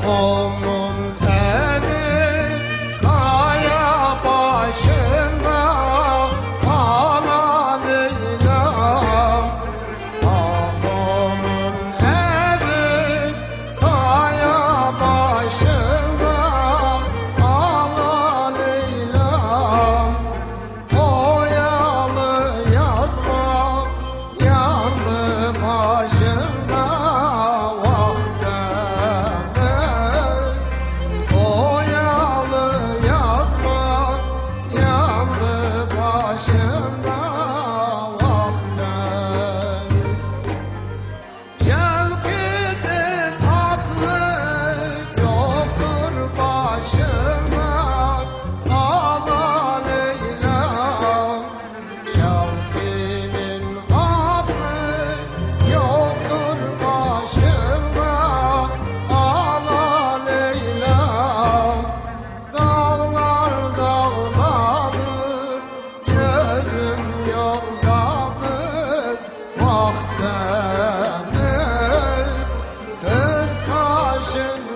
for more. yoldadır Bahtemi kız kaşın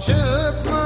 çıkmış